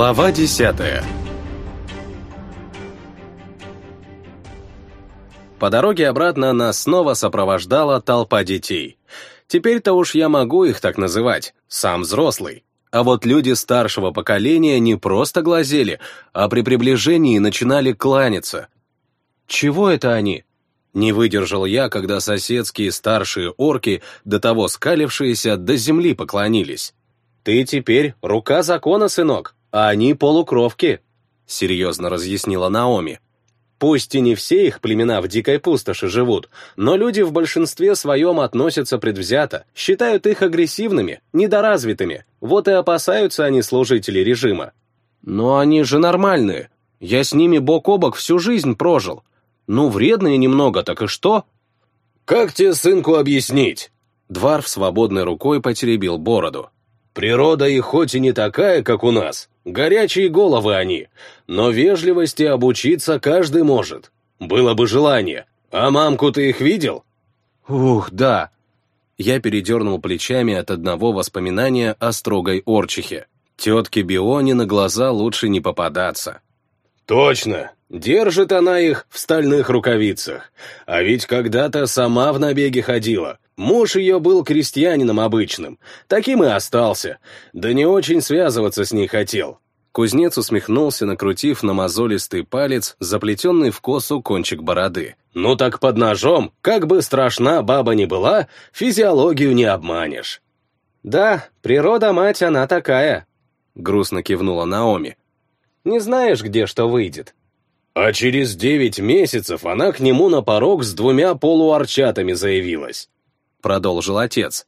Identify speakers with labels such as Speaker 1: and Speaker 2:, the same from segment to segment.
Speaker 1: Глава десятая По дороге обратно нас снова сопровождала толпа детей. Теперь-то уж я могу их так называть, сам взрослый. А вот люди старшего поколения не просто глазели, а при приближении начинали кланяться. Чего это они? Не выдержал я, когда соседские старшие орки, до того скалившиеся, до земли поклонились. «Ты теперь рука закона, сынок, они полукровки», — серьезно разъяснила Наоми. Пусть и не все их племена в дикой пустоши живут, но люди в большинстве своем относятся предвзято, считают их агрессивными, недоразвитыми, вот и опасаются они служителей режима. Но они же нормальные. Я с ними бок о бок всю жизнь прожил. Ну, вредные немного, так и что?
Speaker 2: Как тебе, сынку, объяснить?
Speaker 1: Дварф свободной рукой потеребил бороду.
Speaker 2: Природа их хоть и не такая, как у нас, горячие головы они, но вежливости обучиться каждый может. Было бы желание. А мамку ты их видел?
Speaker 1: Ух, да. Я передернул плечами от одного воспоминания о строгой орчихе. Тетке Бионе на глаза лучше не попадаться.
Speaker 2: Точно, держит она их в стальных рукавицах. А ведь когда-то сама в набеге ходила, Муж ее был крестьянином обычным, таким и остался, да не очень связываться с ней хотел.
Speaker 1: Кузнец усмехнулся, накрутив на мозолистый палец заплетенный в косу кончик бороды.
Speaker 2: «Ну так под ножом, как бы страшна баба ни была, физиологию не обманешь».
Speaker 3: «Да, природа-мать она такая», — грустно кивнула Наоми. «Не знаешь, где что выйдет».
Speaker 2: А через девять месяцев она к нему на порог с двумя полуарчатами заявилась. — продолжил отец.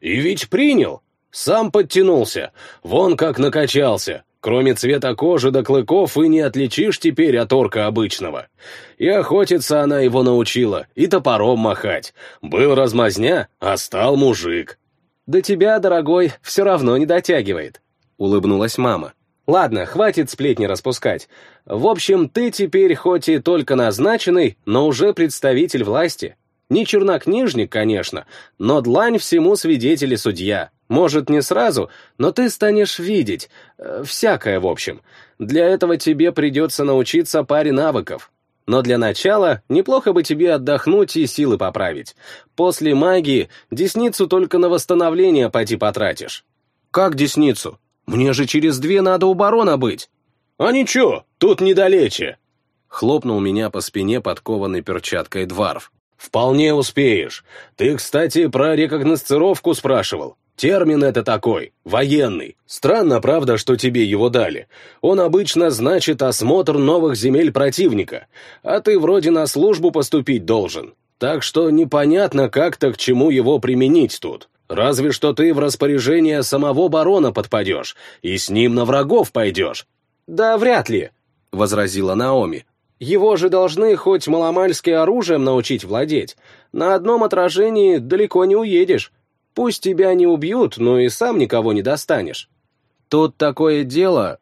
Speaker 2: «И ведь принял. Сам подтянулся. Вон как накачался. Кроме цвета кожи до клыков и не отличишь теперь от орка обычного. И охотиться она его научила, и топором махать. Был размазня, а стал мужик».
Speaker 3: «До тебя, дорогой, все равно не дотягивает», — улыбнулась мама. «Ладно, хватит сплетни распускать. В общем, ты теперь хоть и только назначенный, но уже представитель власти. Не чернокнижник, конечно, но длань всему свидетели судья. Может, не сразу, но ты станешь видеть. Э, всякое, в общем. Для этого тебе придется научиться паре навыков. Но для начала неплохо бы тебе отдохнуть и силы поправить. После магии десницу только на восстановление пойти потратишь.
Speaker 1: Как десницу? Мне же через две надо у барона быть.
Speaker 2: А ничего, тут недалече.
Speaker 1: Хлопнул меня по спине подкованной перчаткой Дварф.
Speaker 2: «Вполне успеешь. Ты, кстати, про рекогносцировку спрашивал. Термин это такой, военный. Странно, правда, что тебе его дали. Он обычно значит осмотр новых земель противника, а ты вроде на службу поступить должен. Так что непонятно, как-то к чему его применить тут. Разве что ты в распоряжение самого барона подпадешь и с ним на врагов пойдешь».
Speaker 3: «Да вряд ли», — возразила Наоми. Его же должны хоть маломальски оружием научить владеть. На одном отражении далеко не уедешь. Пусть тебя не убьют, но и сам никого не достанешь.
Speaker 1: Тут такое дело...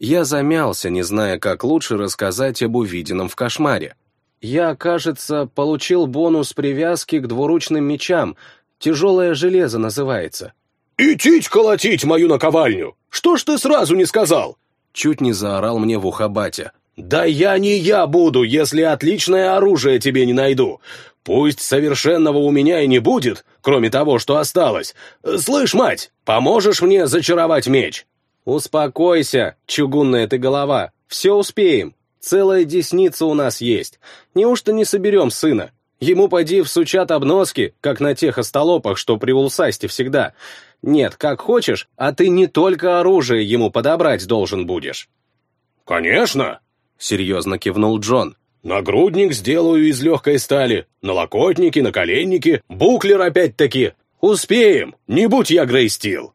Speaker 1: Я замялся, не зная, как лучше рассказать об увиденном в кошмаре.
Speaker 3: Я, кажется, получил бонус привязки к двуручным мечам. Тяжелое железо называется.
Speaker 2: «Идите колотить мою наковальню! Что ж ты сразу не сказал?»
Speaker 1: Чуть не заорал мне в ухо батя.
Speaker 2: «Да я не я буду, если отличное оружие тебе не найду. Пусть совершенного у меня и не будет, кроме того, что осталось. Слышь, мать, поможешь мне зачаровать меч?»
Speaker 3: «Успокойся, чугунная ты голова, все успеем. Целая десница у нас есть. Неужто не соберем сына? Ему поди всучат обноски, как на тех остолопах, что при Улсасте всегда. Нет, как хочешь, а ты не только оружие ему подобрать должен будешь».
Speaker 2: «Конечно!»
Speaker 1: — серьезно кивнул Джон.
Speaker 2: «Нагрудник сделаю из легкой стали, налокотники, наколенники, буклер опять-таки. Успеем, не будь я Грейстил!»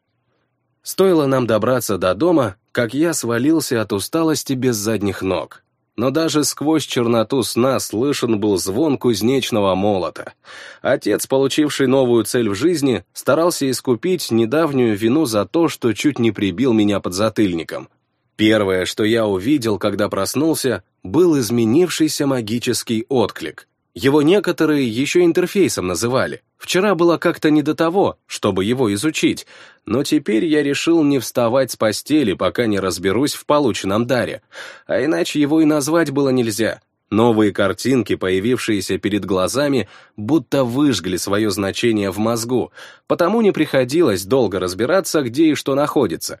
Speaker 1: Стоило нам добраться до дома, как я свалился от усталости без задних ног. Но даже сквозь черноту сна слышен был звон кузнечного молота. Отец, получивший новую цель в жизни, старался искупить недавнюю вину за то, что чуть не прибил меня под затыльником. Первое, что я увидел, когда проснулся, был изменившийся магический отклик. Его некоторые еще интерфейсом называли. Вчера было как-то не до того, чтобы его изучить, но теперь я решил не вставать с постели, пока не разберусь в полученном даре, а иначе его и назвать было нельзя. Новые картинки, появившиеся перед глазами, будто выжгли свое значение в мозгу, потому не приходилось долго разбираться, где и что находится.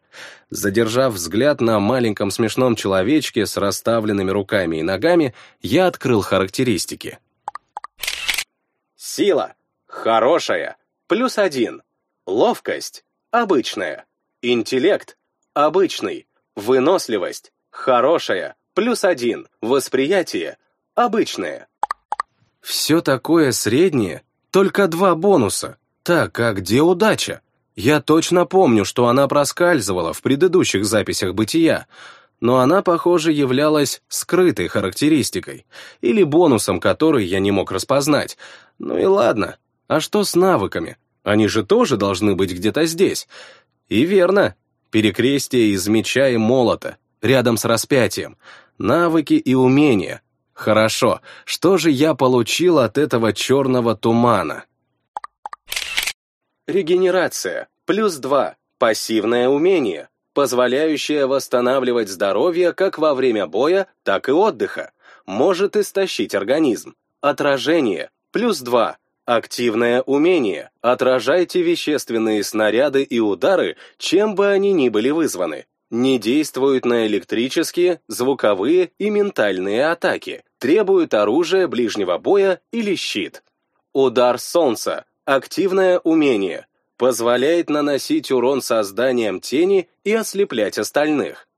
Speaker 1: Задержав взгляд на маленьком смешном человечке с расставленными руками и ногами, я открыл характеристики.
Speaker 3: Сила – хорошая, плюс один. Ловкость – обычная. Интеллект – обычный. Выносливость – хорошая, плюс один. Восприятие – обычное.
Speaker 1: Все такое среднее, только два бонуса. Так, а где удача? Я точно помню, что она проскальзывала в предыдущих записях бытия, но она, похоже, являлась скрытой характеристикой или бонусом, который я не мог распознать. Ну и ладно. А что с навыками? Они же тоже должны быть где-то здесь. И верно. Перекрестие из меча и молота, рядом с распятием. Навыки и умения. Хорошо. Что же я получил от этого черного тумана?
Speaker 3: Регенерация. Плюс два. Пассивное умение позволяющая восстанавливать здоровье как во время боя, так и отдыха. Может истощить организм. Отражение. Плюс 2. Активное умение. Отражайте вещественные снаряды и удары, чем бы они ни были вызваны. Не действуют на электрические, звуковые и ментальные атаки. Требуют оружия ближнего боя или щит. Удар солнца. Активное умение позволяет наносить урон созданием тени и ослеплять остальных.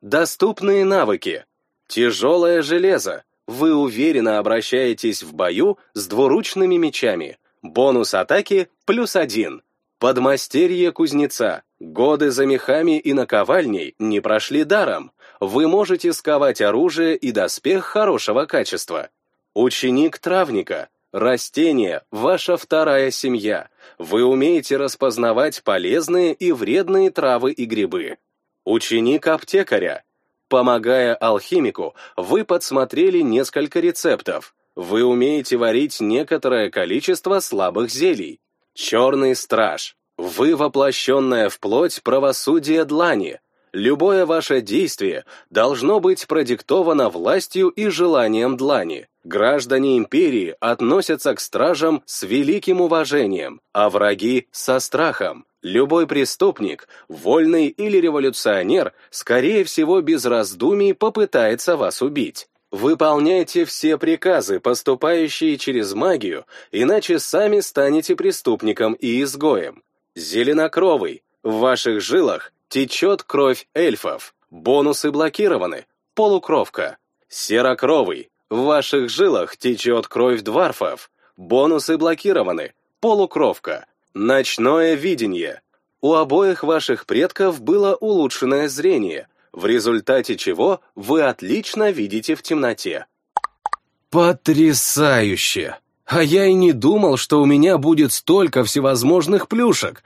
Speaker 3: Доступные навыки. Тяжелое железо. Вы уверенно обращаетесь в бою с двуручными мечами. Бонус атаки плюс один. Подмастерье кузнеца. Годы за мехами и наковальней не прошли даром. Вы можете сковать оружие и доспех хорошего качества. Ученик травника. Растение – ваша вторая семья. Вы умеете распознавать полезные и вредные травы и грибы. Ученик аптекаря. Помогая алхимику, вы подсмотрели несколько рецептов. Вы умеете варить некоторое количество слабых зелий. Черный страж. Вы воплощенная в плоть правосудие длани. Любое ваше действие должно быть продиктовано властью и желанием длани. Граждане империи относятся к стражам с великим уважением, а враги — со страхом. Любой преступник, вольный или революционер, скорее всего, без раздумий попытается вас убить. Выполняйте все приказы, поступающие через магию, иначе сами станете преступником и изгоем. Зеленокровый, в ваших жилах течет кровь эльфов. Бонусы блокированы. Полукровка. Серокровый, в ваших жилах течет кровь дварфов. Бонусы блокированы. Полукровка. Ночное видение. У обоих ваших предков было улучшенное зрение, в результате чего вы отлично видите в темноте.
Speaker 1: Потрясающе! А я и не думал, что у меня будет столько всевозможных плюшек.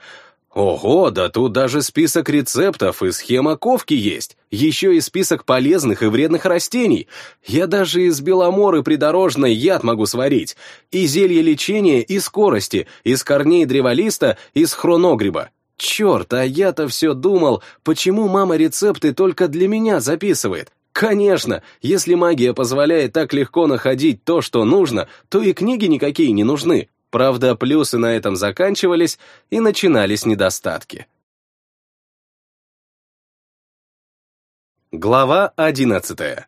Speaker 1: Ого, да тут даже список рецептов и схема ковки есть. Еще и список полезных и вредных растений. Я даже из беломоры придорожной яд могу сварить. И зелье лечения, и скорости, из корней древолиста, из хроногриба. Черт, а я-то все думал, почему мама рецепты только для меня записывает. Конечно, если магия позволяет так легко находить то, что нужно, то и книги никакие не нужны. Правда, плюсы на этом заканчивались и начинались недостатки. Глава одиннадцатая.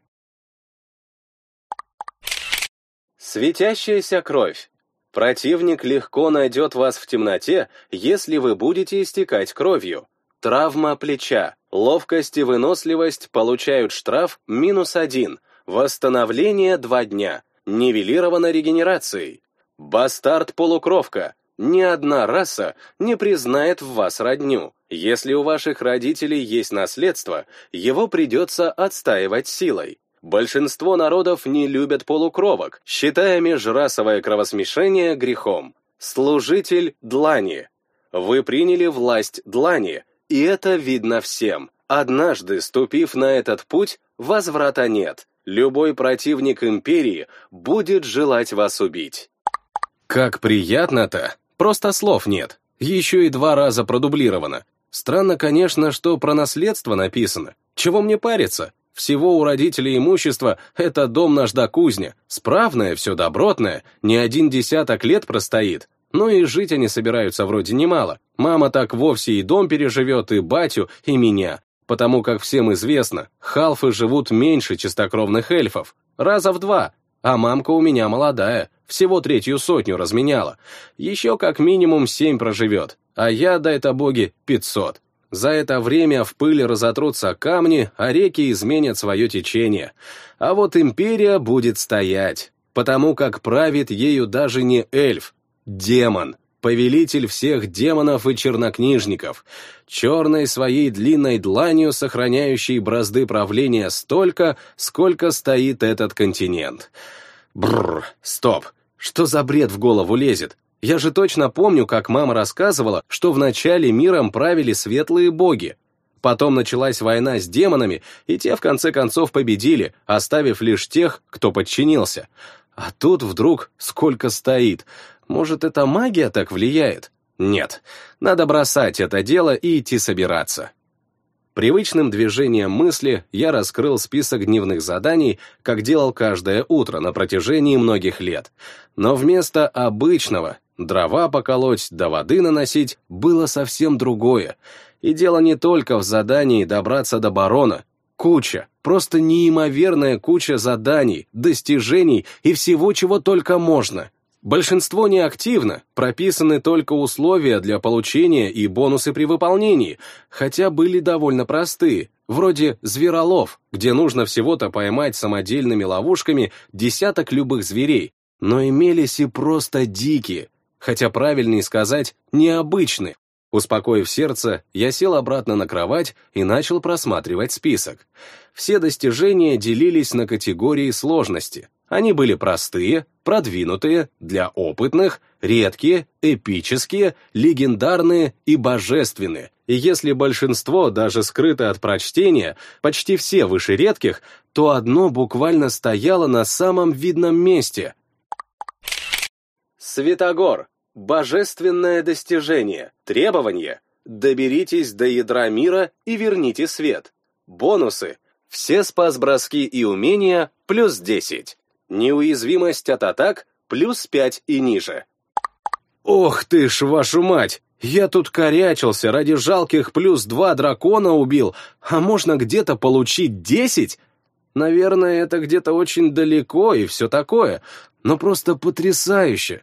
Speaker 3: Светящаяся кровь. Противник легко найдет вас в темноте, если вы будете истекать кровью. Травма плеча. Ловкость и выносливость получают штраф минус один. Восстановление два дня. Нивелировано регенерацией. Бастард-полукровка. Ни одна раса не признает в вас родню. Если у ваших родителей есть наследство, его придется отстаивать силой. Большинство народов не любят полукровок, считая межрасовое кровосмешение грехом. Служитель Длани. Вы приняли власть Длани, и это видно всем. Однажды, ступив на этот путь, возврата нет.
Speaker 1: Любой противник Империи будет желать вас убить. Как приятно-то! Просто слов нет. Еще и два раза продублировано. Странно, конечно, что про наследство написано. Чего мне париться? Всего у родителей имущества — это дом наш да кузня. Справное, все добротное, не один десяток лет простоит. Ну и жить они собираются вроде немало. Мама так вовсе и дом переживет, и батю, и меня. Потому как всем известно, халфы живут меньше чистокровных эльфов. Раза в два. А мамка у меня молодая, всего третью сотню разменяла. Еще как минимум семь проживет, а я, дай-то боги, пятьсот. За это время в пыли разотрутся камни, а реки изменят свое течение. А вот империя будет стоять, потому как правит ею даже не эльф, демон, повелитель всех демонов и чернокнижников, черной своей длинной дланью сохраняющей бразды правления столько, сколько стоит этот континент. Бррр, стоп, что за бред в голову лезет? Я же точно помню, как мама рассказывала, что в начале миром правили светлые боги. Потом началась война с демонами, и те в конце концов победили, оставив лишь тех, кто подчинился. А тут вдруг сколько стоит. Может, это магия так влияет? Нет, надо бросать это дело и идти собираться. Привычным движением мысли я раскрыл список дневных заданий, как делал каждое утро на протяжении многих лет. Но вместо обычного дрова поколоть да воды наносить было совсем другое. И дело не только в задании добраться до барона. Куча, просто неимоверная куча заданий, достижений и всего, чего только можно — Большинство неактивно, прописаны только условия для получения и бонусы при выполнении, хотя были довольно простые, вроде зверолов, где нужно всего-то поймать самодельными ловушками десяток любых зверей, но имелись и просто дикие, хотя правильнее сказать необычные. Успокоив сердце, я сел обратно на кровать и начал просматривать список. Все достижения делились на категории сложности, они были простые, продвинутые, для опытных, редкие, эпические, легендарные и божественные. И если большинство даже скрыто от прочтения, почти все выше редких, то одно буквально стояло на самом видном месте. Светогор. Божественное достижение. Требование. Доберитесь до ядра мира и верните свет. Бонусы. Все спас-броски и умения плюс 10. Неуязвимость от атак плюс 5 и ниже. Ох ты ж, вашу мать! Я тут корячился, ради жалких плюс 2 дракона убил, а можно где-то получить 10? Наверное, это где-то очень далеко и все такое, но просто потрясающе.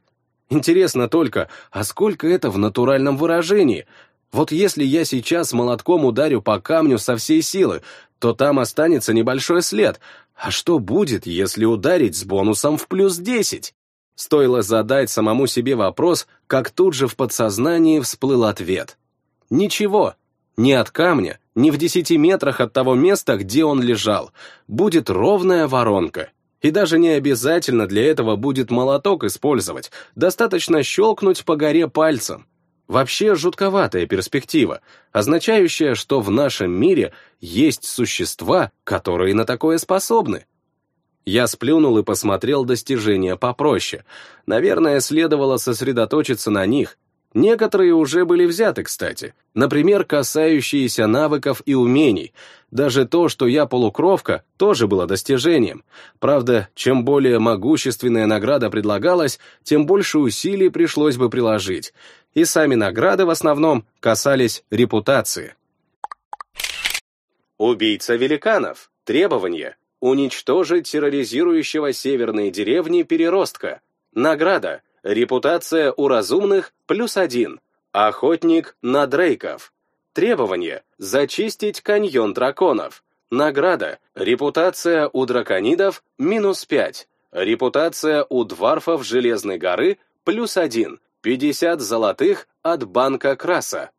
Speaker 1: Интересно только, а сколько это в натуральном выражении? Вот если я сейчас молотком ударю по камню со всей силы, то там останется небольшой след, а что будет, если ударить с бонусом в плюс 10? Стоило задать самому себе вопрос, как тут же в подсознании всплыл ответ. Ничего. Ни от камня, ни в десяти метрах от того места, где он лежал. Будет ровная воронка. И даже не обязательно для этого будет молоток использовать, достаточно щелкнуть по горе пальцем. Вообще жутковатая перспектива, означающая, что в нашем мире есть существа, которые на такое способны. Я сплюнул и посмотрел достижения попроще. Наверное, следовало сосредоточиться на них. Некоторые уже были взяты, кстати. Например, касающиеся навыков и умений. Даже то, что я полукровка, тоже было достижением. Правда, чем более могущественная награда предлагалась, тем больше усилий пришлось бы приложить и сами награды в основном касались репутации. Убийца великанов. Требование. Уничтожить терроризирующего северные деревни переростка. Награда. Репутация у разумных плюс один. Охотник на дрейков. Требование. Зачистить каньон драконов. Награда. Репутация у драконидов минус пять. Репутация у дварфов Железной горы плюс один. 50 золотых от банка Краса.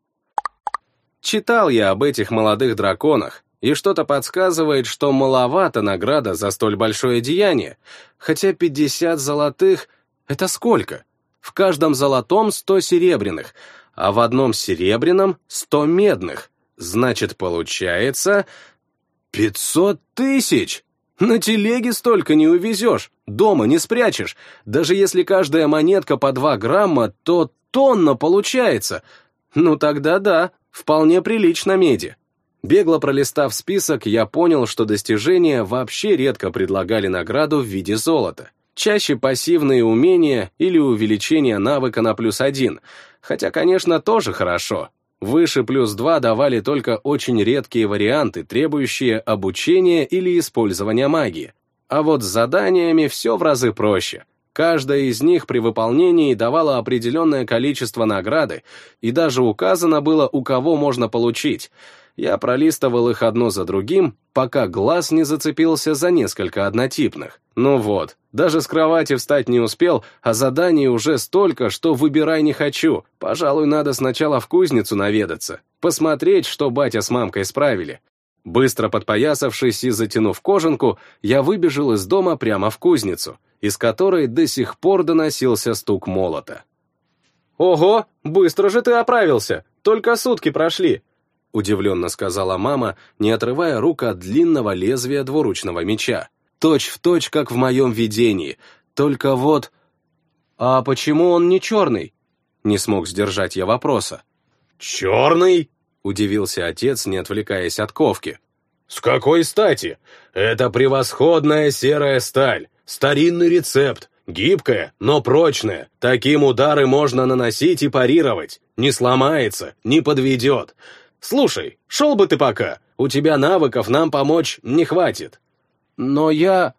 Speaker 1: Читал я об этих молодых драконах, и что-то подсказывает, что маловато награда за столь большое деяние, хотя 50 золотых — это сколько? В каждом золотом 100 серебряных, а в одном серебряном 100 медных. Значит, получается 500 тысяч! На телеге столько не увезешь, дома не спрячешь. Даже если каждая монетка по два грамма, то тонна получается. Ну тогда да, вполне прилично меди. Бегло пролистав список, я понял, что достижения вообще редко предлагали награду в виде золота. Чаще пассивные умения или увеличение навыка на плюс один, хотя, конечно, тоже хорошо. Выше плюс 2 давали только очень редкие варианты, требующие обучения или использования магии. А вот с заданиями все в разы проще. Каждая из них при выполнении давала определенное количество награды, и даже указано было, у кого можно получить — я пролистывал их одно за другим, пока глаз не зацепился за несколько однотипных. Ну вот, даже с кровати встать не успел, а заданий уже столько, что выбирай не хочу. Пожалуй, надо сначала в кузницу наведаться, посмотреть, что батя с мамкой справили. Быстро подпоясавшись и затянув кожанку, я выбежал из дома прямо в кузницу, из которой до сих пор доносился стук молота. «Ого, быстро же ты оправился! Только сутки прошли!» — удивленно сказала мама, не отрывая рук от длинного лезвия двуручного меча. «Точь в точь, как в моем видении. Только вот...» «А почему он не черный?» Не смог сдержать я вопроса.
Speaker 2: «Черный?»
Speaker 1: — удивился отец, не отвлекаясь от ковки.
Speaker 2: «С какой стати? Это превосходная серая сталь, старинный рецепт, гибкая, но прочная. Таким удары можно наносить и парировать. Не сломается, не подведет. Слушай, шел бы ты пока, у тебя навыков нам помочь не хватит.
Speaker 1: Но я...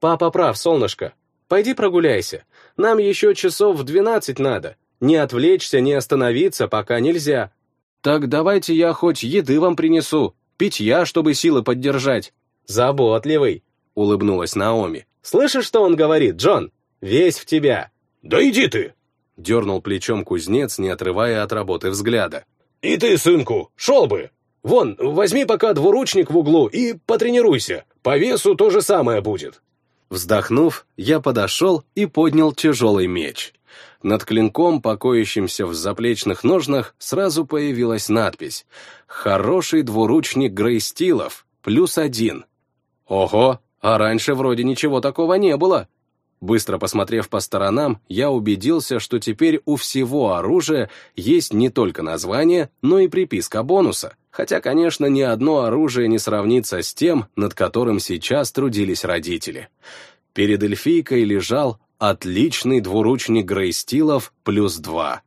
Speaker 1: Папа прав, солнышко. Пойди прогуляйся. Нам еще часов в двенадцать надо. Не отвлечься, не остановиться пока нельзя. Так давайте я хоть еды вам принесу, питья, чтобы силы поддержать. Заботливый, улыбнулась Наоми. Слышишь, что он говорит, Джон? Весь в тебя.
Speaker 2: Да иди ты!
Speaker 1: Дернул плечом кузнец, не отрывая от работы взгляда.
Speaker 2: «И ты, сынку, шел бы! Вон, возьми пока двуручник в углу и потренируйся. По весу то же самое будет».
Speaker 1: Вздохнув, я подошел и поднял тяжелый меч. Над клинком, покоящимся в заплечных ножнах, сразу появилась надпись «Хороший двуручник Грейстилов, плюс один». Ого, а раньше вроде ничего такого не было. Быстро посмотрев по сторонам, я убедился, что теперь у всего оружия есть не только название, но и приписка бонуса. Хотя, конечно, ни одно оружие не сравнится с тем, над которым сейчас трудились родители. Перед эльфийкой лежал отличный двуручник Грейстилов плюс два.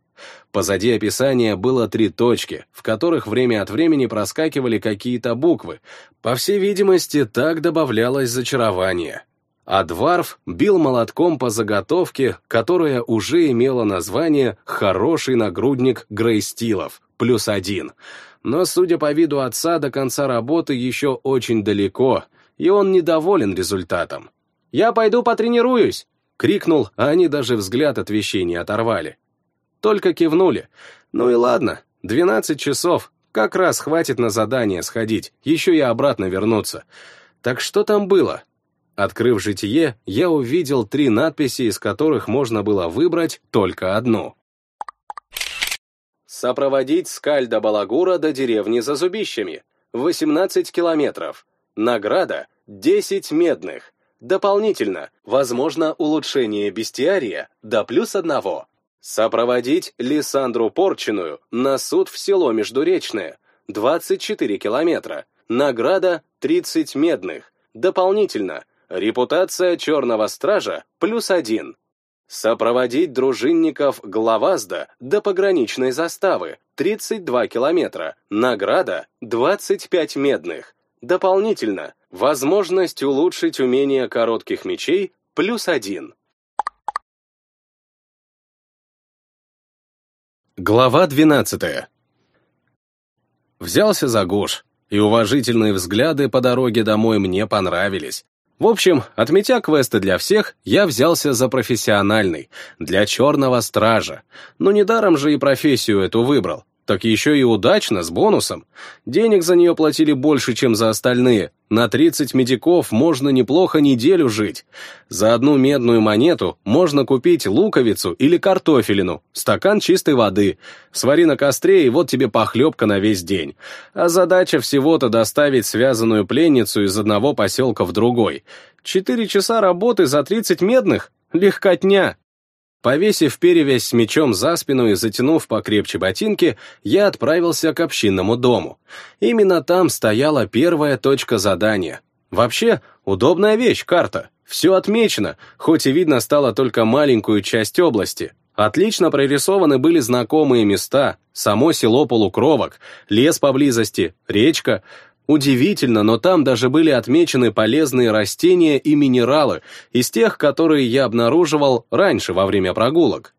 Speaker 1: Позади описания было три точки, в которых время от времени проскакивали какие-то буквы. По всей видимости, так добавлялось зачарование а Дварф бил молотком по заготовке, которая уже имела название «Хороший нагрудник Грейстилов» плюс один. Но, судя по виду отца, до конца работы еще очень далеко, и он недоволен результатом. «Я пойду потренируюсь!» — крикнул, а они даже взгляд от вещей не оторвали. Только кивнули. «Ну и ладно, двенадцать часов, как раз хватит на задание сходить, еще и обратно вернуться. Так что там было?» Открыв житие, я увидел три надписи, из которых можно было выбрать только одну. Сопроводить Скальда Балагура до деревни за зубищами. 18 километров. Награда — 10 медных. Дополнительно, возможно улучшение бестиария до плюс одного. Сопроводить Лиссандру Порченую на суд в село Междуречное. 24 километра. Награда — 30 медных. Дополнительно, Репутация черного стража плюс один. Сопроводить дружинников Главазда до пограничной заставы 32 километра. Награда 25 медных. Дополнительно, возможность улучшить умение коротких мечей плюс один. Глава 12. Взялся за гуш, и уважительные взгляды по дороге домой мне понравились. В общем, отметя квесты для всех, я взялся за профессиональный, для черного стража. Но недаром же и профессию эту выбрал. Так еще и удачно, с бонусом. Денег за нее платили больше, чем за остальные. На 30 медиков можно неплохо неделю жить. За одну медную монету можно купить луковицу или картофелину, стакан чистой воды. Свари на костре, и вот тебе похлебка на весь день. А задача всего-то доставить связанную пленницу из одного поселка в другой. Четыре часа работы за 30 медных? Легкотня. Повесив перевязь с мечом за спину и затянув покрепче ботинки, я отправился к общинному дому. Именно там стояла первая точка задания. Вообще, удобная вещь, карта. Все отмечено, хоть и видно стало только маленькую часть области. Отлично прорисованы были знакомые места, само село полукровок, лес поблизости, речка, Удивительно, но там даже были отмечены полезные растения и минералы, из тех, которые я обнаруживал раньше во время прогулок.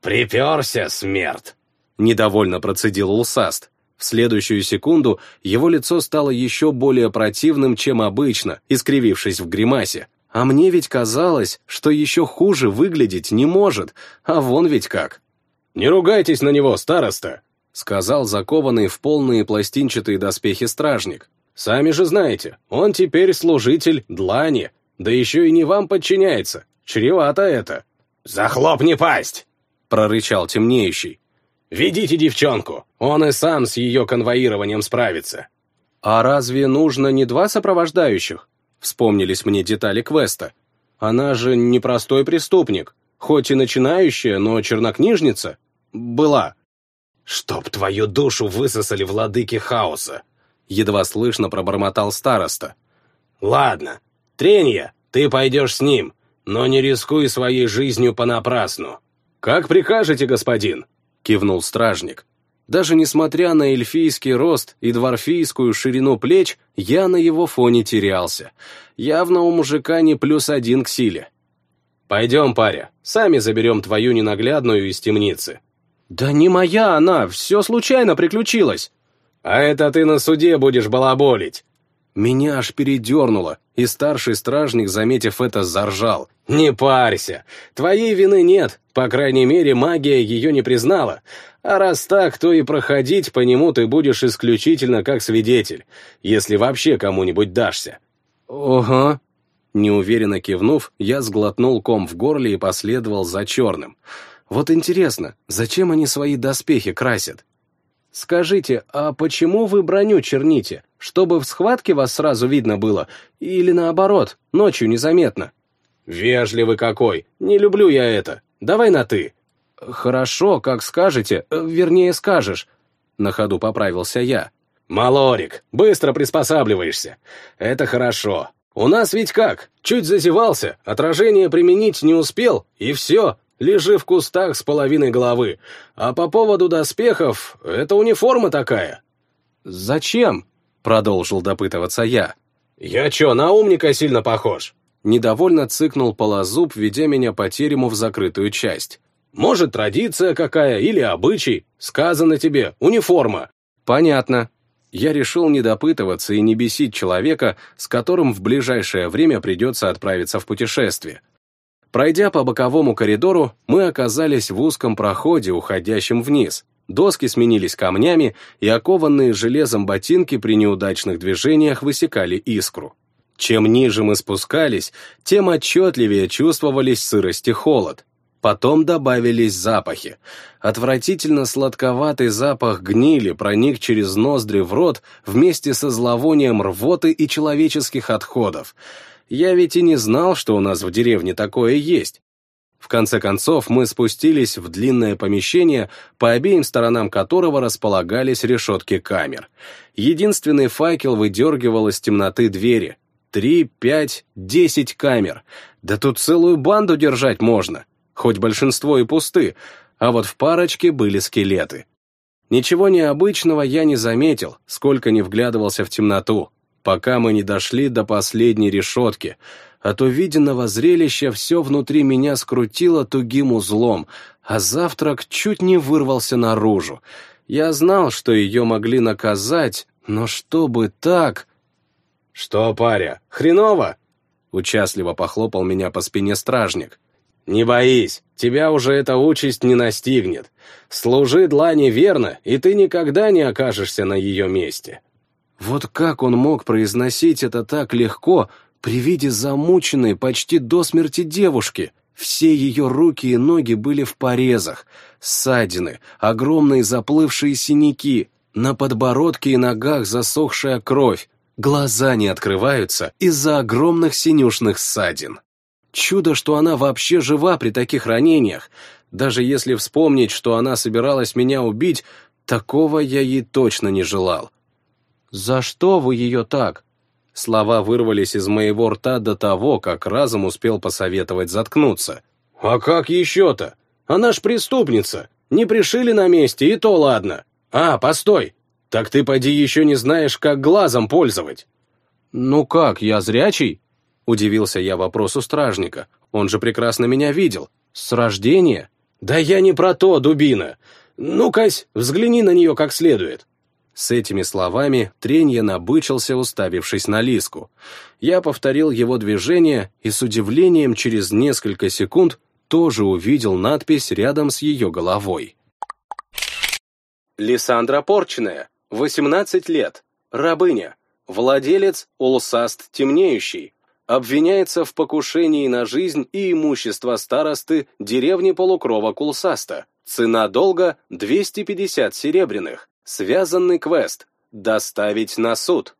Speaker 2: «Приперся, смерть!»
Speaker 1: — недовольно процедил Улсаст. В следующую секунду его лицо стало еще более противным, чем обычно, искривившись в гримасе. А мне ведь казалось, что еще хуже выглядеть не может, а вон ведь как.
Speaker 2: «Не ругайтесь на него, староста!»
Speaker 1: Сказал закованный в полные пластинчатые доспехи стражник.
Speaker 2: «Сами же знаете, он теперь служитель длани, да еще и не вам подчиняется. Чревато это». «Захлопни пасть!» — прорычал темнеющий. «Ведите девчонку, он и сам с ее конвоированием справится».
Speaker 1: «А разве нужно не два сопровождающих?» Вспомнились мне детали квеста. «Она же не простой преступник, хоть и начинающая, но чернокнижница. Была».
Speaker 2: «Чтоб твою душу высосали владыки хаоса!»
Speaker 1: Едва слышно пробормотал староста.
Speaker 2: «Ладно, Тренья, ты пойдешь с ним, но не рискуй своей жизнью понапрасну».
Speaker 1: «Как прикажете, господин?» кивнул стражник. Даже несмотря на эльфийский рост и дворфийскую ширину плеч, я на его фоне терялся. Явно у мужика не плюс один к силе. «Пойдем, паря, сами заберем твою ненаглядную из темницы. «Да не моя она, все случайно приключилось».
Speaker 2: «А это ты на суде будешь балаболить».
Speaker 1: Меня аж передернуло, и старший стражник, заметив это, заржал.
Speaker 2: «Не парься, твоей вины нет, по крайней мере, магия ее не признала. А раз так, то и проходить по нему ты будешь исключительно как свидетель, если вообще кому-нибудь дашься».
Speaker 1: «Ого». Неуверенно кивнув, я сглотнул ком в горле и последовал за черным. Вот интересно, зачем они свои доспехи красят? Скажите, а почему вы броню черните? Чтобы в схватке вас сразу видно было? Или наоборот, ночью незаметно?
Speaker 2: Вежливый какой, не люблю я это. Давай на «ты».
Speaker 1: Хорошо, как скажете, э, вернее скажешь. На ходу поправился я.
Speaker 2: Малорик, быстро приспосабливаешься. Это хорошо. У нас ведь как? Чуть зазевался, отражение применить не успел, и все, Лежи в кустах с половиной головы. А по поводу доспехов, это униформа такая».
Speaker 1: «Зачем?» — продолжил допытываться я.
Speaker 2: «Я чё, на умника сильно похож?»
Speaker 1: Недовольно цыкнул полозуб, ведя меня по терему в закрытую часть.
Speaker 2: «Может, традиция какая или обычай? Сказано тебе, униформа».
Speaker 1: «Понятно». Я решил не допытываться и не бесить человека, с которым в ближайшее время придется отправиться в путешествие. Пройдя по боковому коридору, мы оказались в узком проходе, уходящем вниз. Доски сменились камнями, и окованные железом ботинки при неудачных движениях высекали искру. Чем ниже мы спускались, тем отчетливее чувствовались сырость и холод. Потом добавились запахи. Отвратительно сладковатый запах гнили проник через ноздри в рот вместе со зловонием рвоты и человеческих отходов. Я ведь и не знал, что у нас в деревне такое есть. В конце концов, мы спустились в длинное помещение, по обеим сторонам которого располагались решетки камер. Единственный факел выдергивал из темноты двери. Три, пять, десять камер. Да тут целую банду держать можно. Хоть большинство и пусты, а вот в парочке были скелеты. Ничего необычного я не заметил, сколько не вглядывался в темноту пока мы не дошли до последней решетки. От увиденного зрелища все внутри меня скрутило тугим узлом, а завтрак чуть не вырвался наружу. Я знал, что ее могли наказать, но чтобы так...
Speaker 2: «Что, паря, хреново?»
Speaker 1: Участливо похлопал меня по спине стражник.
Speaker 2: «Не боись, тебя уже эта участь не настигнет. Служи длани верно, и ты никогда не окажешься на ее месте».
Speaker 1: Вот как он мог произносить это так легко при виде замученной почти до смерти девушки? Все ее руки и ноги были в порезах, ссадины, огромные заплывшие синяки, на подбородке и ногах засохшая кровь, глаза не открываются из-за огромных синюшных ссадин. Чудо, что она вообще жива при таких ранениях. Даже если вспомнить, что она собиралась меня убить, такого я ей точно не желал. «За что вы ее так?» Слова вырвались из моего рта до того, как разум успел посоветовать заткнуться.
Speaker 2: «А как еще-то? Она ж преступница. Не пришили на месте, и то ладно. А, постой. Так ты поди еще не знаешь, как глазом пользовать».
Speaker 1: «Ну как, я зрячий?» Удивился я вопросу стражника. Он же прекрасно меня видел. С рождения?
Speaker 2: «Да я не про то, дубина. Ну-кась, взгляни на нее как следует».
Speaker 1: С этими словами Тренья набычился, уставившись на Лиску. Я повторил его движение и с удивлением через несколько секунд тоже увидел надпись рядом с ее головой. Лиссандра Порченая, 18 лет, рабыня, владелец Улсаст Темнеющий, обвиняется в покушении на жизнь и имущество старосты деревни Полукрова Кулсаста. Цена долга 250 серебряных. Связанный квест. Доставить на суд.